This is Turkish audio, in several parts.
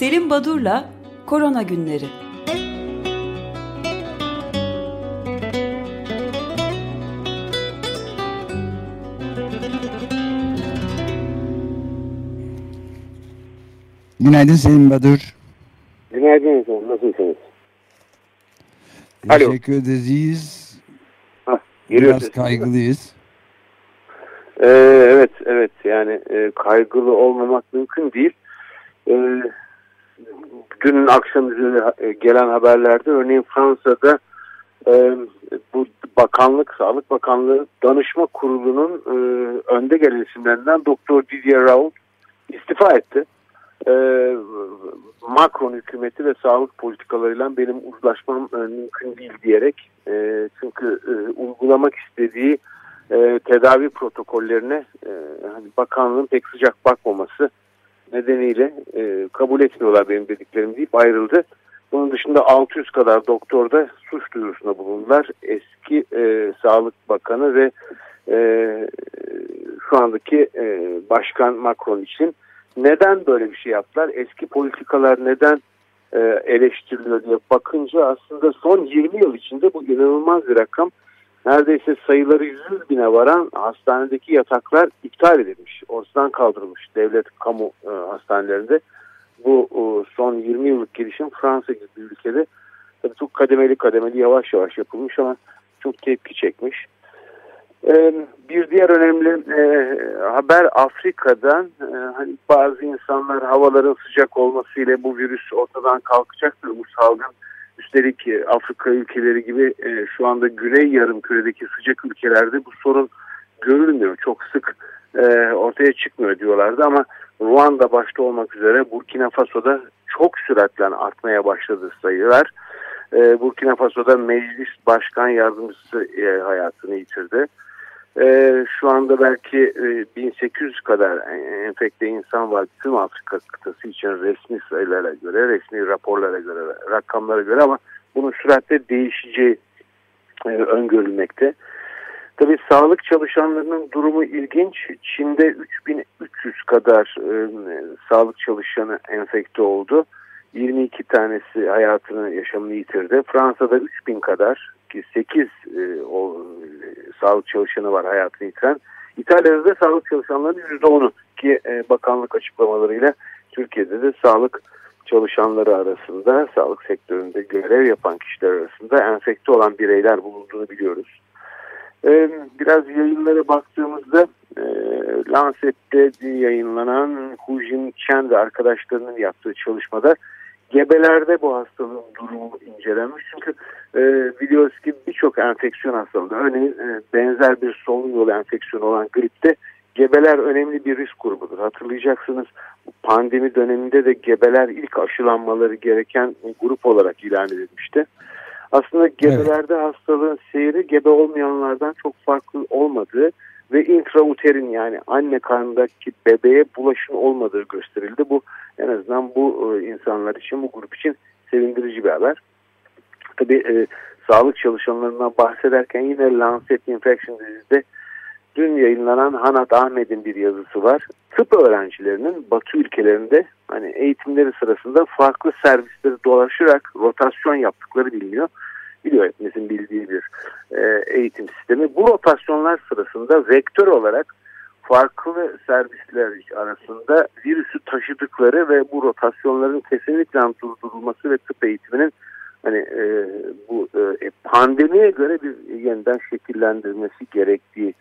Selim Badur'la Korona Günleri. Günaydın Selim Badur. Günaydın efendim. Nasılsınız? Alo. Teşekkür ederiz. Hah, Biraz kaygılıyız. Ee, evet, evet. Yani e, kaygılı olmamak mümkün değil. Ee, dün akşam üzeri e, gelen haberlerde örneğin Fransa'da e, bu bakanlık, Sağlık Bakanlığı Danışma Kurulu'nun e, önde gelen isimlerinden Doktor Didier Raoult istifa etti. E, Macron hükümeti ve sağlık politikalarıyla benim uzlaşmam e, mümkün değil diyerek e, çünkü e, uygulamak istediği e, tedavi protokollerine e, hani bakanlığın pek sıcak bakmaması nedeniyle e, kabul etmiyorlar benim dediklerim deyip ayrıldı. Bunun dışında 600 kadar doktor da suç duyurusunda bulundular. Eski e, Sağlık Bakanı ve e, şu andaki e, Başkan Macron için neden böyle bir şey yaptılar? Eski politikalar neden e, eleştiriliyor diye bakınca aslında son 20 yıl içinde bu inanılmaz bir rakam. Neredeyse sayıları 100 bine varan hastanedeki yataklar iptal edilmiş. Ortadan kaldırılmış devlet kamu e, hastanelerinde. Bu e, son 20 yıllık gelişim Fransa gibi bir ülkede tabii çok kademeli kademeli yavaş yavaş yapılmış ama çok tepki çekmiş. Ee, bir diğer önemli e, haber Afrika'dan e, hani bazı insanlar havaların sıcak olmasıyla bu virüs ortadan kalkacaktır bu salgın. Üstelik e, Afrika ülkeleri gibi şu anda Güney yarım küredeki sıcak ülkelerde bu sorun görülmüyor. Çok sık ortaya çıkmıyor diyorlardı ama Ruanda başta olmak üzere Burkina Faso'da çok süratle artmaya başladı sayılar. Burkina Faso'da meclis başkan yardımcısı hayatını yitirdi. Ee, şu anda belki e, 1800 kadar enfekte insan var tüm Afrika kıtası için resmi sayılara göre, resmi raporlara göre, rakamlara göre ama bunun süratle değişeceği e, öngörülmekte. Tabii sağlık çalışanlarının durumu ilginç. Çin'de 3300 kadar e, sağlık çalışanı enfekte oldu. 22 tanesi hayatını yaşamını yitirdi. Fransa'da 3000 kadar ki 8 e, o, e, sağlık çalışanı var hayatını yitiren. İtalya'da da sağlık çalışanlarının %10'u ki e, bakanlık açıklamalarıyla Türkiye'de de sağlık çalışanları arasında, sağlık sektöründe görev yapan kişiler arasında enfekte olan bireyler bulunduğunu biliyoruz. E, biraz yayınlara baktığımızda e, Lancet'te yayınlanan Hu Jin Chen ve arkadaşlarının yaptığı çalışmada gebelerde bu hastalığın durumu incelenmiş. Çünkü e, biliyoruz ki birçok enfeksiyon hastalığı, örneğin e, benzer bir solunum yolu enfeksiyonu olan gripte gebeler önemli bir risk grubudur. Hatırlayacaksınız pandemi döneminde de gebeler ilk aşılanmaları gereken grup olarak ilan edilmişti. Aslında gebelerde evet. hastalığın seyri gebe olmayanlardan çok farklı olmadığı ve intrauterin yani anne karnındaki bebeğe bulaşın olmadığı gösterildi. Bu en azından bu e, insanlar için, bu grup için sevindirici bir haber. Tabii e, sağlık çalışanlarından bahsederken yine Lancet Infection dizide dün yayınlanan Hanat Ahmet'in bir yazısı var. Tıp öğrencilerinin Batı ülkelerinde hani eğitimleri sırasında farklı servisleri dolaşarak rotasyon yaptıkları biliniyor biliyor hepimizin bildiği bir e, eğitim sistemi. Bu rotasyonlar sırasında vektör olarak farklı servisler arasında virüsü taşıdıkları ve bu rotasyonların kesinlikle durdurulması ve tıp eğitiminin hani e, bu e, pandemiye göre bir yeniden şekillendirmesi gerektiği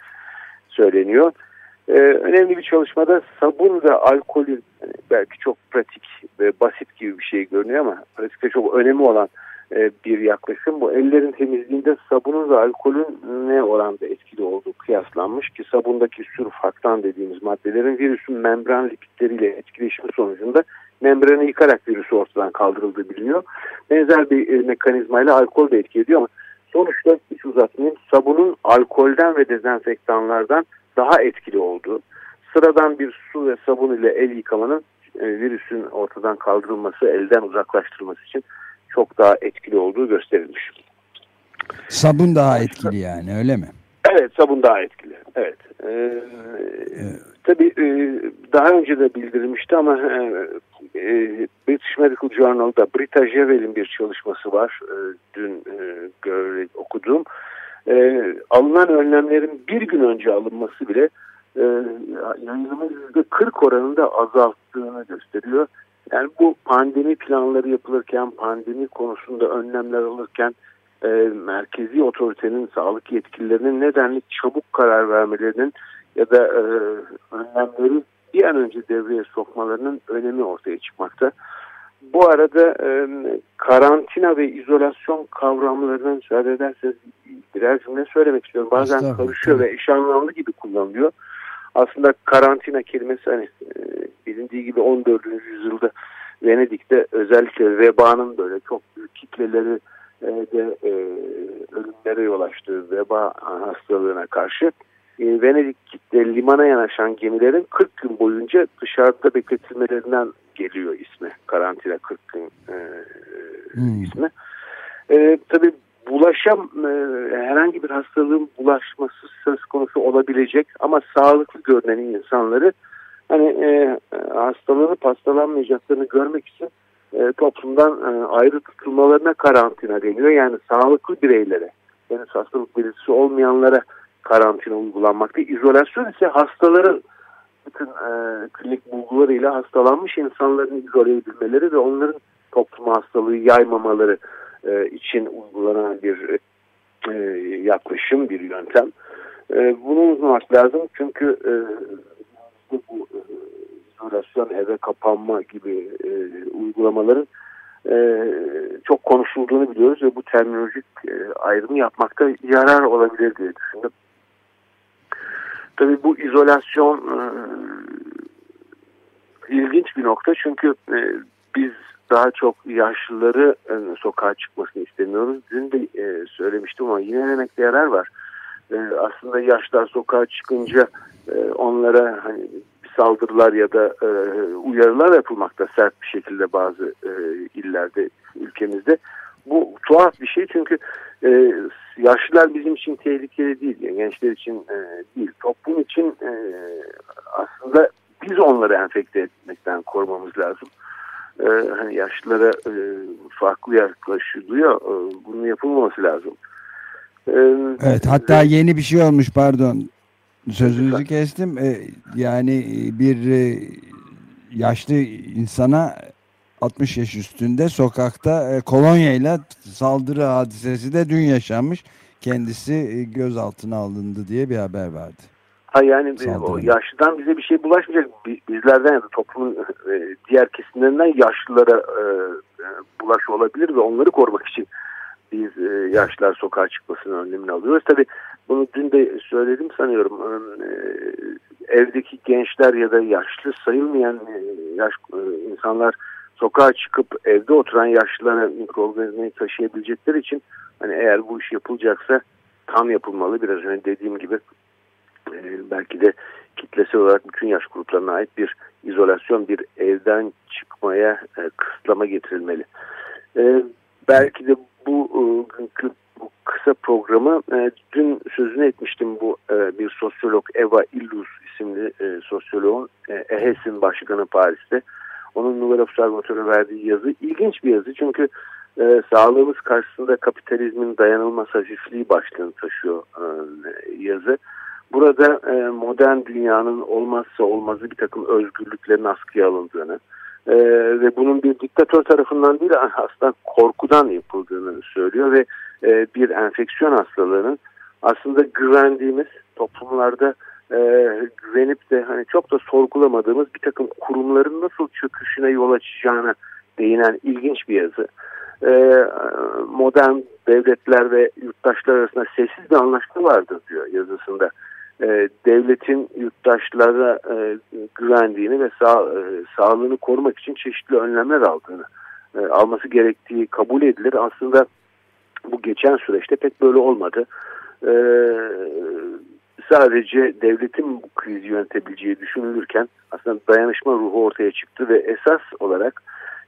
söyleniyor. Ee, önemli bir çalışmada sabun ve alkolün yani belki çok pratik ve basit gibi bir şey görünüyor ama pratikte çok önemli olan e, bir yaklaşım. Bu ellerin temizliğinde sabunun ve alkolün ne oranda etkili olduğu kıyaslanmış ki sabundaki sürfaktan dediğimiz maddelerin virüsün membran lipitleriyle etkileşimi sonucunda membranı yıkarak virüsü ortadan kaldırıldığı biliniyor. Benzer bir e, mekanizmayla alkol de etki ediyor ama sonuçta hiç uzatmayayım sabunun alkolden ve dezenfektanlardan daha etkili olduğu, sıradan bir su ve sabun ile el yıkamanın e, virüsün ortadan kaldırılması, elden uzaklaştırılması için çok daha etkili olduğu gösterilmiş. Sabun daha etkili yani öyle mi? Evet sabun daha etkili. Evet. Ee, Tabii e, daha önce de bildirilmişti ama e, e, British Medical Journal'da Brita Jevel'in bir çalışması var. E, dün e, göre. E, alınan önlemlerin bir gün önce alınması bile e, yayılımın %40 oranında azalttığını gösteriyor. Yani bu pandemi planları yapılırken, pandemi konusunda önlemler alırken e, merkezi otoritenin, sağlık yetkililerinin nedenli çabuk karar vermelerinin ya da e, önlemleri bir an önce devreye sokmalarının önemi ortaya çıkmakta. Bu arada e, karantina ve izolasyon kavramlarını müsaade ederseniz birer cümle söylemek istiyorum. Bazen karışıyor ve eş anlamlı gibi kullanılıyor. Aslında karantina kelimesi hani e, bilindiği gibi 14. yüzyılda Venedik'te özellikle vebanın böyle çok büyük kitleleri e, de e, ölümlere yol açtığı veba hastalığına karşı e, Venedik'te limana yanaşan gemilerin 40 gün boyunca dışarıda bekletilmelerinden geliyor ismi. Karantina 40 gün e, hmm. ismi. E, tabii bulaşam e, herhangi bir hastalığın bulaşması söz konusu olabilecek ama sağlıklı görünen insanları hani e, hastalığını hastalanmayacaklarını görmek için e, toplumdan e, ayrı tutulmalarına karantina deniyor. Yani sağlıklı bireylere, yani hastalık belirtisi olmayanlara karantina uygulanmakta. İzolasyon ise hastaların bütün e, klinik bulgularıyla hastalanmış insanların izole edilmeleri ve onların topluma hastalığı yaymamaları e, için uygulanan bir e, yaklaşım, bir yöntem. E, bunu unutmamak lazım çünkü e, bu e, izolasyon, eve kapanma gibi uygulamaların çok konuşulduğunu biliyoruz ve bu terminolojik e, ayrımı yapmakta yarar olabilir diye düşündüm. Tabii bu izolasyon ilginç bir nokta çünkü biz daha çok yaşlıları e, sokağa çıkmasını istemiyoruz. Dün de e, söylemiştim ama yine demekte yarar var. E, aslında yaşlar sokağa çıkınca e, onlara hani saldırılar ya da e, uyarılar yapılmakta sert bir şekilde bazı e, illerde ülkemizde. Bu tuhaf bir şey çünkü e, yaşlılar bizim için tehlikeli değil. Yani gençler için e, değil. Toplum için e, aslında biz onları enfekte etmekten korumamız lazım. E, hani yaşlılara e, farklı yaklaşılıyor. E, bunun yapılmaması lazım. E, evet hatta ve, yeni bir şey olmuş pardon. Sözünüzü kestim. E, yani bir e, yaşlı insana 60 yaş üstünde sokakta e, kolonyayla saldırı hadisesi de dün yaşanmış. Kendisi e, gözaltına alındı diye bir haber vardı. Ha yani e, o yaşlıdan bize bir şey bulaşmayacak. Bizlerden ya da toplumun e, diğer kesimlerinden yaşlılara e, e, bulaş olabilir ve onları korumak için biz e, yaşlılar sokağa çıkmasının önlemini alıyoruz. Tabi bunu dün de söyledim sanıyorum. E, evdeki gençler ya da yaşlı sayılmayan e, yaş e, insanlar sokağa çıkıp evde oturan yaşlılara mikroorganizmayı taşıyabilecekleri için hani eğer bu iş yapılacaksa tam yapılmalı. Biraz önce dediğim gibi e, belki de kitlesel olarak bütün yaş gruplarına ait bir izolasyon, bir evden çıkmaya e, kısıtlama getirilmeli. E, belki de bu e, bu kısa programı e, dün sözünü etmiştim bu e, bir sosyolog Eva Illus isimli e, sosyoloğun e, EHES'in başkanı Paris'te onun Nobel Observatörü verdiği yazı ilginç bir yazı çünkü e, sağlığımız karşısında kapitalizmin dayanılmaz hafifliği başlığını taşıyor e, yazı. Burada e, modern dünyanın olmazsa olmazı bir takım özgürlüklerin askıya alındığını e, ve bunun bir diktatör tarafından değil aslında korkudan yapıldığını söylüyor ve e, bir enfeksiyon hastalığının aslında güvendiğimiz toplumlarda e, güvenip de hani çok da sorgulamadığımız bir takım kurumların nasıl çöküşüne yol açacağına değinen ilginç bir yazı. E, modern devletler ve yurttaşlar arasında sessiz bir anlaşma vardır diyor yazısında. E, devletin yurttaşlara e, güvendiğini ve sağ, e, sağlığını korumak için çeşitli önlemler aldığını e, alması gerektiği kabul edilir. Aslında bu geçen süreçte pek böyle olmadı. E, sadece devletin bu krizi yönetebileceği düşünülürken aslında dayanışma ruhu ortaya çıktı ve esas olarak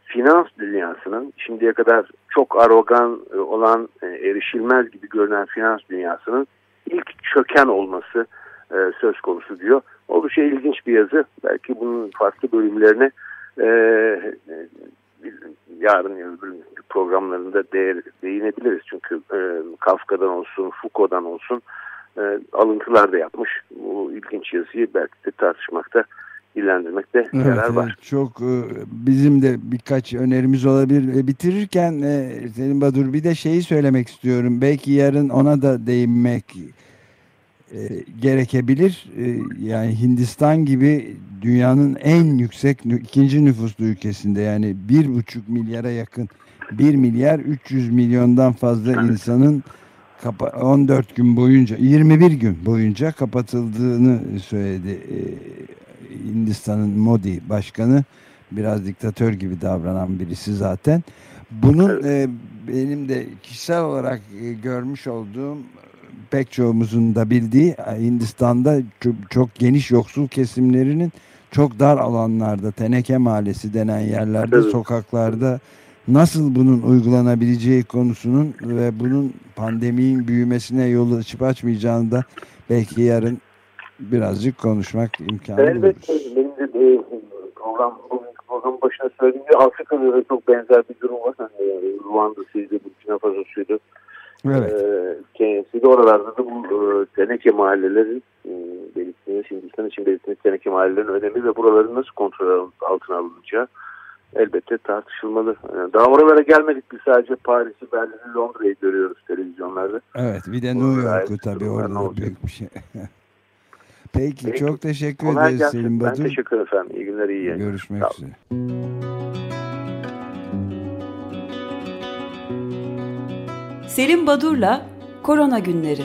finans dünyasının şimdiye kadar çok arogan e, olan e, erişilmez gibi görünen finans dünyasının çöken olması e, söz konusu diyor. Oldukça ilginç bir yazı. Belki bunun farklı bölümlerine e, yarın öbür programlarında değer, değinebiliriz. Çünkü e, Kafka'dan olsun, Foucault'dan olsun e, alıntılar da yapmış. Bu ilginç yazıyı belki de tartışmakta ilerlemek de evet, yarar var. Çok e, bizim de birkaç önerimiz olabilir. E, bitirirken e, Selim Badur bir de şeyi söylemek istiyorum. Belki yarın ona da değinmek gerekebilir. Yani Hindistan gibi dünyanın en yüksek ikinci nüfuslu ülkesinde yani bir buçuk milyara yakın 1 milyar 300 milyondan fazla insanın 14 gün boyunca 21 gün boyunca kapatıldığını söyledi Hindistan'ın Modi başkanı biraz diktatör gibi davranan birisi zaten. Bunun e, benim de kişisel olarak e, görmüş olduğum pek çoğumuzun da bildiği Hindistan'da çok, çok geniş yoksul kesimlerinin çok dar alanlarda teneke mahallesi denen yerlerde evet. sokaklarda nasıl bunun uygulanabileceği konusunun ve bunun pandeminin büyümesine yol açıp açmayacağını da belki yarın birazcık konuşmak imkanı Elbette benim de e, program, programın başına söylediğim gibi Afrika'da da çok benzer bir durum var. Hani, e, Ruanda'sıydı, Burkina Faso'suydu. Evet. E, Kenya'sıydı. Oralarda da bu e, teneke mahallelerin e, belirttiğiniz, Hindistan için belirttiğiniz teneke mahallelerin önemi ve buraların nasıl kontrol altına alınacağı elbette tartışılmalı. E, daha oralara gelmedik biz sadece Paris'i, Berlin'i, Londra'yı görüyoruz televizyonlarda. Evet bir de New York'u tabii orada büyük bir şey. Peki, Peki. çok teşekkür ederiz. Selim Batur. Ben teşekkür ederim efendim. İyi günler, iyi yayınlar. Görüşmek üzere. Selim Badur'la Korona Günleri